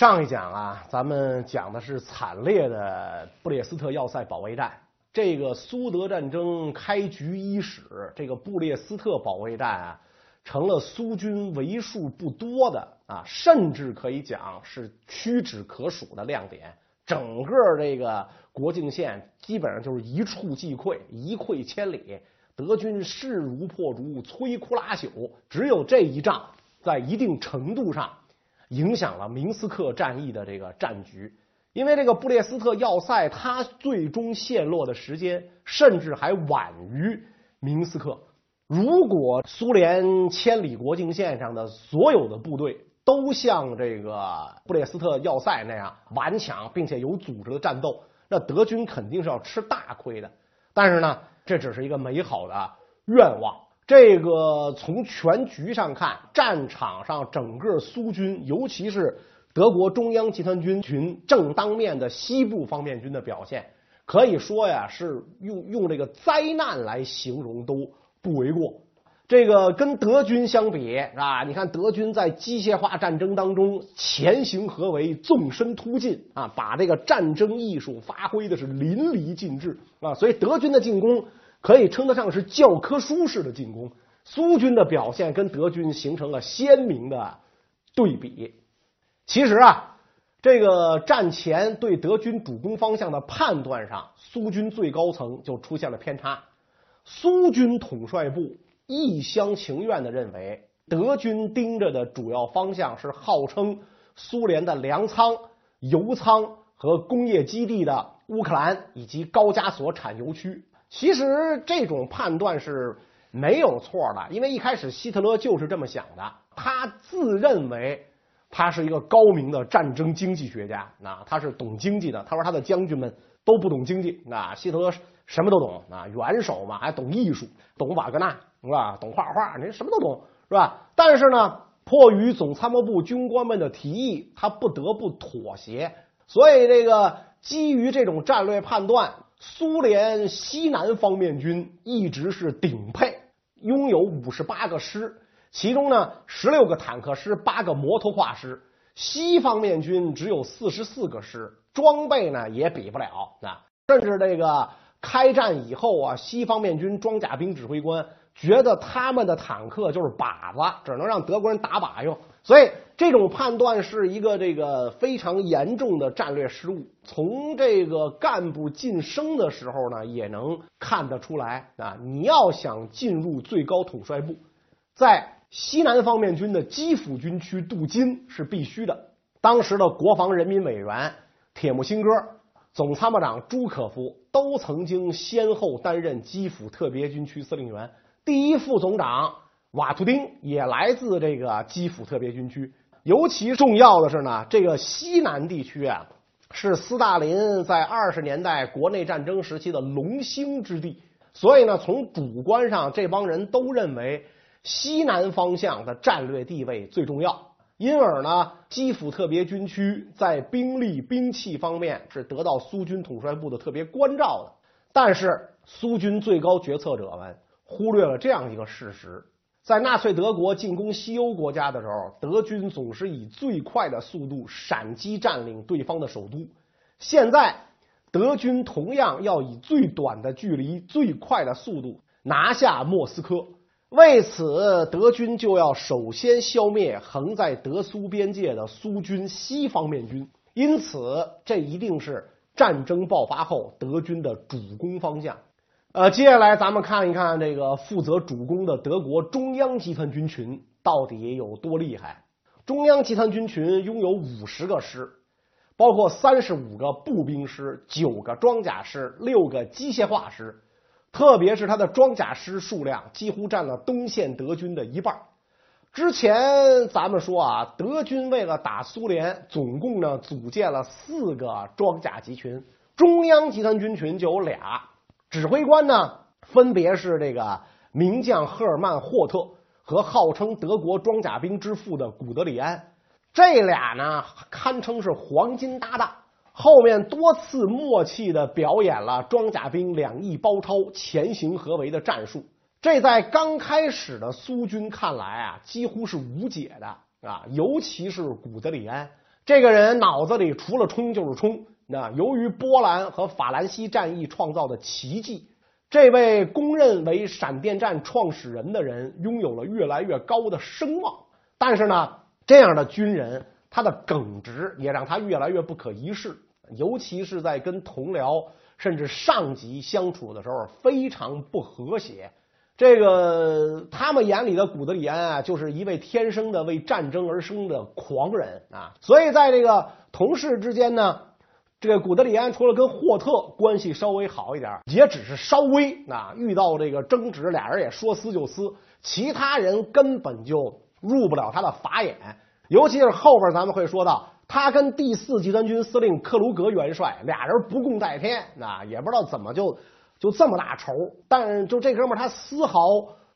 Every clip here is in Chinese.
上一讲啊，咱们讲的是惨烈的布列斯特要塞保卫战。这个苏德战争开局伊始，这个布列斯特保卫战啊，成了苏军为数不多的啊，甚至可以讲是屈指可数的亮点。整个这个国境线基本上就是一触即溃，一溃千里。德军势如破竹，摧枯拉朽。只有这一仗，在一定程度上。影响了明斯克战役的这个战局，因为这个布列斯特要塞，它最终陷落的时间甚至还晚于明斯克。如果苏联千里国境线上的所有的部队都像这个布列斯特要塞那样顽强并且有组织的战斗，那德军肯定是要吃大亏的。但是呢，这只是一个美好的愿望。这个从全局上看，战场上整个苏军，尤其是德国中央集团军群正当面的西部方面军的表现，可以说呀，是用用这个灾难来形容都不为过。这个跟德军相比啊，你看德军在机械化战争当中前行合围、纵深突进啊，把这个战争艺术发挥的是淋漓尽致啊，所以德军的进攻。可以称得上是教科书式的进攻，苏军的表现跟德军形成了鲜明的对比。其实啊，这个战前对德军主攻方向的判断上，苏军最高层就出现了偏差。苏军统帅部一厢情愿的认为，德军盯着的主要方向是号称苏联的粮仓、油仓和工业基地的乌克兰以及高加索产油区。其实这种判断是没有错的，因为一开始希特勒就是这么想的。他自认为他是一个高明的战争经济学家，那他是懂经济的。他说他的将军们都不懂经济，那希特勒什么都懂啊，元首嘛还懂艺术，懂瓦格纳是吧？懂画画，您什么都懂是吧？但是呢，迫于总参谋部军官们的提议，他不得不妥协。所以这个基于这种战略判断。苏联西南方面军一直是顶配，拥有五十八个师，其中呢十六个坦克师，八个摩托化师。西方面军只有四十四个师，装备呢也比不了啊。甚至这个开战以后啊，西方面军装甲兵指挥官觉得他们的坦克就是靶子，只能让德国人打靶用。所以这种判断是一个这个非常严重的战略失误。从这个干部晋升的时候呢，也能看得出来啊。你要想进入最高统帅部，在西南方面军的基辅军区镀金是必须的。当时的国防人民委员铁木辛哥、总参谋长朱可夫都曾经先后担任基辅特别军区司令员。第一副总长。瓦图丁也来自这个基辅特别军区。尤其重要的是呢，这个西南地区啊，是斯大林在二十年代国内战争时期的龙兴之地。所以呢，从主观上，这帮人都认为西南方向的战略地位最重要。因而呢，基辅特别军区在兵力、兵器方面是得到苏军统帅部的特别关照的。但是，苏军最高决策者们忽略了这样一个事实。在纳粹德国进攻西欧国家的时候，德军总是以最快的速度闪击占领对方的首都。现在，德军同样要以最短的距离、最快的速度拿下莫斯科。为此，德军就要首先消灭横在德苏边界的苏军西方面军。因此，这一定是战争爆发后德军的主攻方向。呃，接下来咱们看一看这个负责主攻的德国中央集团军群到底有多厉害。中央集团军群拥有五十个师，包括三十五个步兵师、九个装甲师、六个机械化师。特别是他的装甲师数量几乎占了东线德军的一半。之前咱们说啊，德军为了打苏联，总共呢组建了四个装甲集群，中央集团军群就有俩。指挥官呢，分别是这个名将赫尔曼·霍特和号称德国装甲兵之父的古德里安，这俩呢堪称是黄金搭档。后面多次默契的表演了装甲兵两翼包抄、前行合围的战术。这在刚开始的苏军看来啊，几乎是无解的啊，尤其是古德里安。这个人脑子里除了冲就是冲。那由于波兰和法兰西战役创造的奇迹，这位公认为闪电战创始人的人拥有了越来越高的声望。但是呢，这样的军人他的耿直也让他越来越不可一世，尤其是在跟同僚甚至上级相处的时候，非常不和谐。这个他们眼里的古德里安啊，就是一位天生的为战争而生的狂人啊。所以在这个同事之间呢。这个古德里安除了跟霍特关系稍微好一点，也只是稍微啊，遇到这个争执，俩人也说撕就撕，其他人根本就入不了他的法眼。尤其是后边咱们会说到，他跟第四集团军司令克鲁格元帅俩人不共戴天，那也不知道怎么就就这么大仇。但就这哥们，他丝毫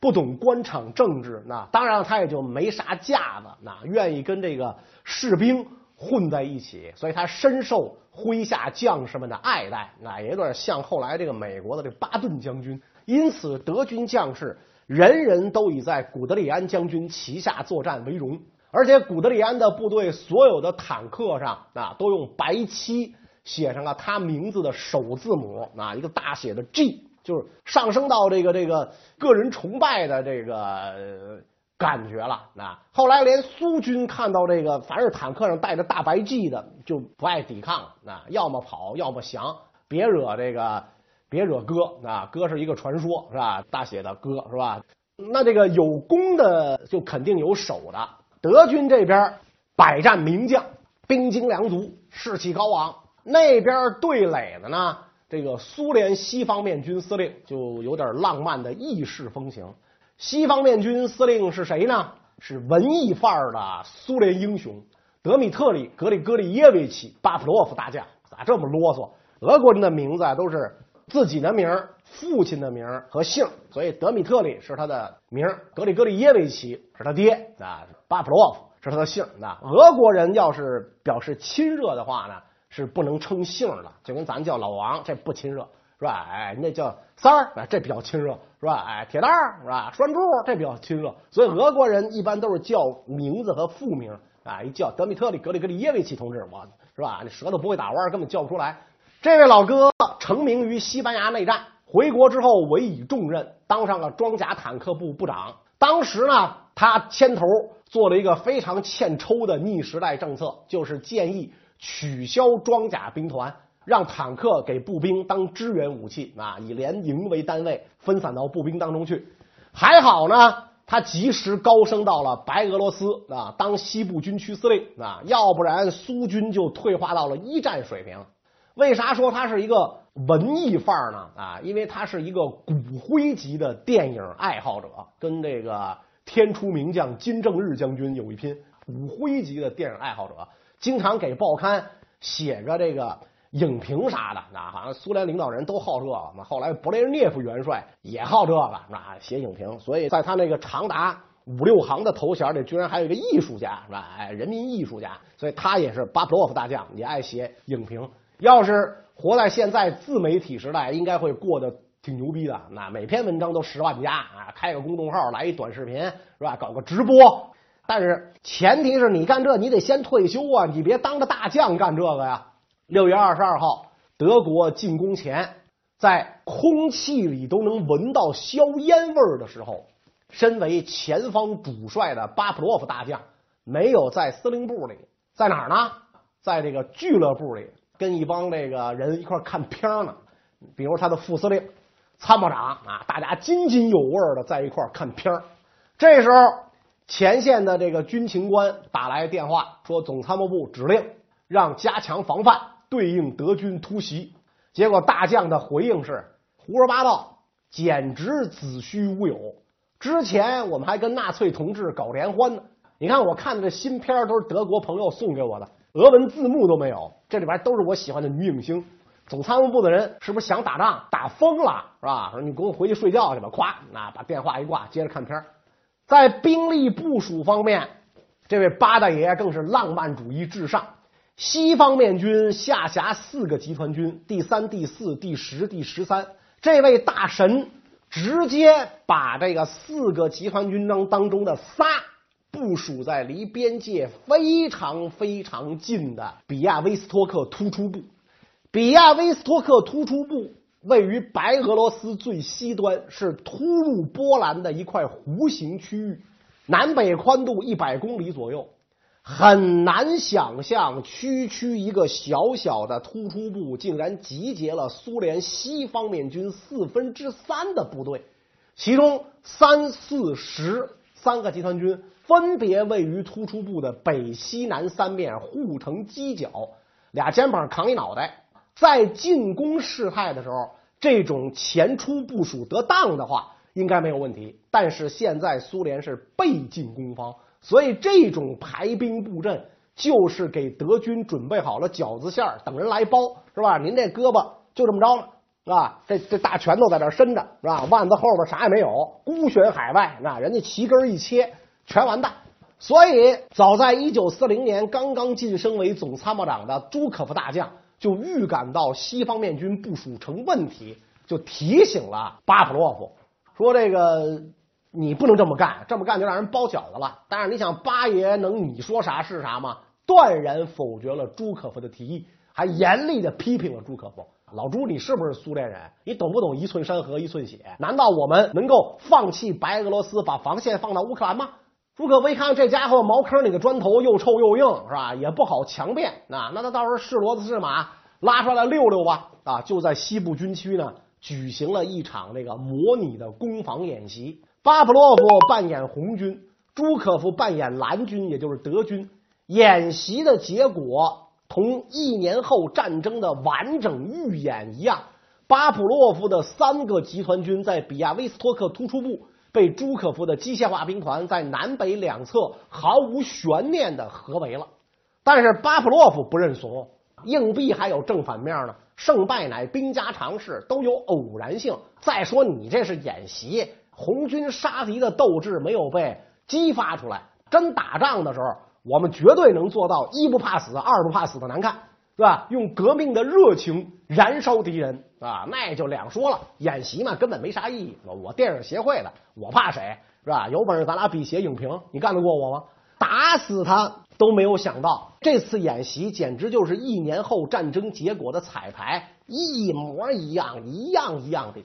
不懂官场政治，那当然他也就没啥架子，那愿意跟这个士兵。混在一起，所以他深受麾下将士们的爱戴，那也有点像后来这个美国的这巴顿将军。因此，德军将士人人都以在古德里安将军旗下作战为荣。而且，古德里安的部队所有的坦克上啊，都用白漆写上了他名字的首字母啊，一个大写的 G，就是上升到这个这个个人崇拜的这个。感觉了，那后来连苏军看到这个，凡是坦克上带着大白 G 的，就不爱抵抗，那要么跑，要么降，别惹这个，别惹哥，啊，哥是一个传说，是吧？大写的哥，是吧？那这个有功的就肯定有守的，德军这边百战名将，兵精粮足，士气高昂；那边对垒的呢，这个苏联西方面军司令就有点浪漫的意式风情。西方面军司令是谁呢？是文艺范儿的苏联英雄德米特里·格里戈里耶维奇·巴甫洛夫大将。咋这么啰嗦？俄国人的名字啊，都是自己的名儿、父亲的名儿和姓，所以德米特里是他的名儿，格里戈里耶维奇是他爹啊，巴甫洛夫是他的姓。那俄国人要是表示亲热的话呢，是不能称姓的，就跟咱叫老王，这不亲热。是吧？哎，那叫三儿，哎，这比较亲热，是吧？哎，铁蛋儿，是吧？栓柱，这比较亲热。所以俄国人一般都是叫名字和复名啊，一叫德米特里·格里格里耶维奇同志，我是吧？那舌头不会打弯，根本叫不出来。这位老哥成名于西班牙内战，回国之后委以重任，当上了装甲坦克部部长。当时呢，他牵头做了一个非常欠抽的逆时代政策，就是建议取消装甲兵团。让坦克给步兵当支援武器啊，以连营为单位分散到步兵当中去。还好呢，他及时高升到了白俄罗斯啊，当西部军区司令啊，要不然苏军就退化到了一战水平。为啥说他是一个文艺范儿呢？啊，因为他是一个骨灰级的电影爱好者，跟这个天出名将金正日将军有一拼。骨灰级的电影爱好者，经常给报刊写个这个。影评啥的，那好像苏联领导人都好这个。那后来勃列日涅夫元帅也好这个，那写影评。所以在他那个长达五六行的头衔里，居然还有一个艺术家，是吧？哎，人民艺术家。所以他也是巴甫洛夫大将，也爱写影评。要是活在现在自媒体时代，应该会过得挺牛逼的。那每篇文章都十万加啊，开个公众号，来一短视频，是吧？搞个直播。但是前提是你干这，你得先退休啊，你别当着大将干这个呀。六月二十二号，德国进攻前，在空气里都能闻到硝烟味儿的时候，身为前方主帅的巴甫洛夫大将没有在司令部里，在哪儿呢？在这个俱乐部里，跟一帮这个人一块看片呢。比如他的副司令、参谋长啊，大家津津有味的在一块看片这时候，前线的这个军情官打来电话，说总参谋部指令让加强防范。对应德军突袭，结果大将的回应是胡说八道，简直子虚乌有。之前我们还跟纳粹同志搞联欢呢。你看我看的这新片都是德国朋友送给我的，俄文字幕都没有，这里边都是我喜欢的女影星。总参谋部的人是不是想打仗打疯了是吧？说你给我回去睡觉去吧。咵，那把电话一挂，接着看片在兵力部署方面，这位八大爷更是浪漫主义至上。西方面军下辖四个集团军，第三、第四、第十、第十三。这位大神直接把这个四个集团军当当中的仨部署在离边界非常非常近的比亚威斯托克突出部。比亚威斯托克突出部位于白俄罗斯最西端，是突入波兰的一块弧形区域，南北宽度一百公里左右。很难想象，区区一个小小的突出部，竟然集结了苏联西方面军四分之三的部队，其中三四十三个集团军分别位于突出部的北、西南三面，护成犄角，俩肩膀扛一脑袋。在进攻事态的时候，这种前出部署得当的话，应该没有问题。但是现在苏联是被进攻方。所以这种排兵布阵就是给德军准备好了饺子馅儿，等人来包，是吧？您这胳膊就这么着了，是吧？这这大拳头在这伸着，是吧？腕子后边啥也没有，孤悬海外，那人家旗根儿一切，全完蛋。所以早在一九四零年，刚刚晋升为总参谋长的朱可夫大将就预感到西方面军部署成问题，就提醒了巴甫洛夫说：“这个。”你不能这么干，这么干就让人包饺子了。但是你想，八爷能你说啥是啥吗？断然否决了朱可夫的提议，还严厉的批评了朱可夫。老朱，你是不是苏联人？你懂不懂一寸山河一寸血？难道我们能够放弃白俄罗斯，把防线放到乌克兰吗？朱可夫一看这家伙茅坑里的砖头又臭又硬，是吧？也不好强辩啊。那他到时候是骡子是马，拉出来溜溜吧。啊，就在西部军区呢，举行了一场那个模拟的攻防演习。巴甫洛夫扮演红军，朱可夫扮演蓝军，也就是德军。演习的结果同一年后战争的完整预演一样。巴甫洛夫的三个集团军在比亚威斯托克突出部被朱可夫的机械化兵团在南北两侧毫无悬念的合围了。但是巴甫洛夫不认怂，硬币还有正反面呢，胜败乃兵家常事，都有偶然性。再说你这是演习。红军杀敌的斗志没有被激发出来，真打仗的时候，我们绝对能做到一不怕死，二不怕死的难看，是吧？用革命的热情燃烧敌人，啊，那就两说了。演习嘛，根本没啥意义。我电影协会的，我怕谁？是吧？有本事咱俩比写影评，你干得过我吗？打死他都没有想到，这次演习简直就是一年后战争结果的彩排，一模一样，一样一样的。